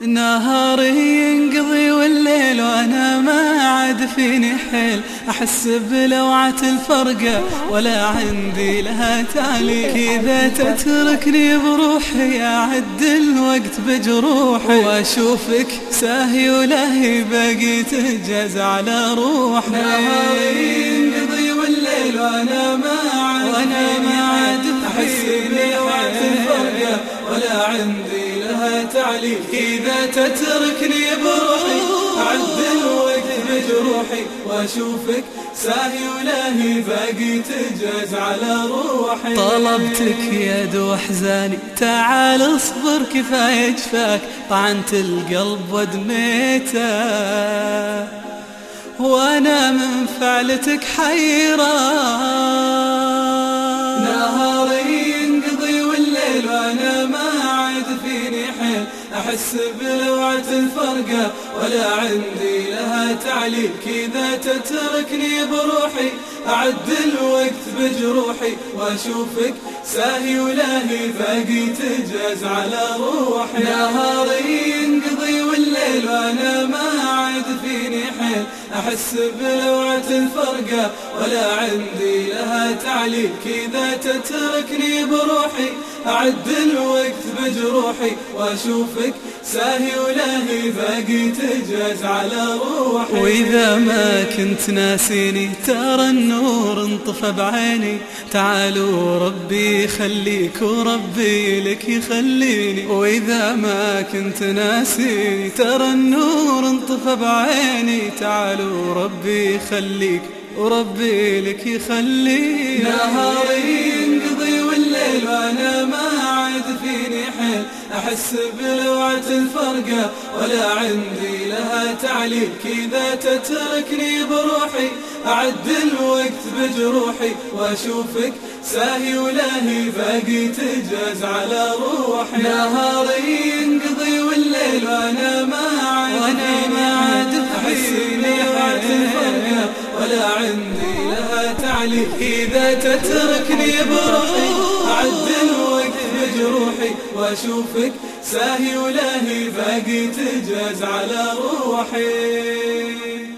نهاري ينقضي والليل وأنا ما عاد فيني حيل. أحس بلوعة الفرقة ولا عندي لها تالي. كذا تتركني بروحي أعد الوقت بجروحي. وأشوفك ساهي ولهي باقي تجاز على روحي. نهاري ينقضي والليل وأنا ما عاد وأنا ما عاد أحس بلوعة الفرقة ولا عندي تعليل إذا تتركني بروحي أعد الوقت بجروحي وأشوفك. ساهي ولاهي باقي تجاز على روحي. طلبتك يا دو احزاني تعال اصبر كفايه جفاك طعنت القلب ودميته. وأنا من فعلتك حيران. نهاري أحس بلوعة الفرقة ولا عندي لها تعليل كذا تتركني بروحي أعد الوقت بجروحي وأشوفك ساهي ولاهي. باقي تجاز على روحي. نهاري ينقضي والليل وأنا ما عاد فيني حيل. أحس بلوعة الفرقة ولا عندي تعليل كذا تتركني بروحي أعد الوقت بجروحي وأشوفك ساهي ولاهي باقي تجاز على روحي. وإذا ما كنت ناسيني ترى النور انطفى بعيني. تعالوا ربي يخليك وربي لك يخليني. وإذا ما كنت ناسيني ترى النور انطفى بعيني. تعالوا ربي يخليك وربي لك يخليني نهاري ينقضي والليل وأنا ما عاد فيني حيل. أحس بلوعة الفرقة ولا عندي لها تعليل. كذا تتركني بروحي أعد الوقت بجروحي وأشوفك ساهي ولاهي. باقي تجاز على روحي. نهاري ينقضي والليل وأنا ما عاد وأنا ما عاد أحس تعليل إذا تتركني بروحي أعد الوقت بجروحي وأشوفك. ساهي ولاهي باقي تجاز على روحي.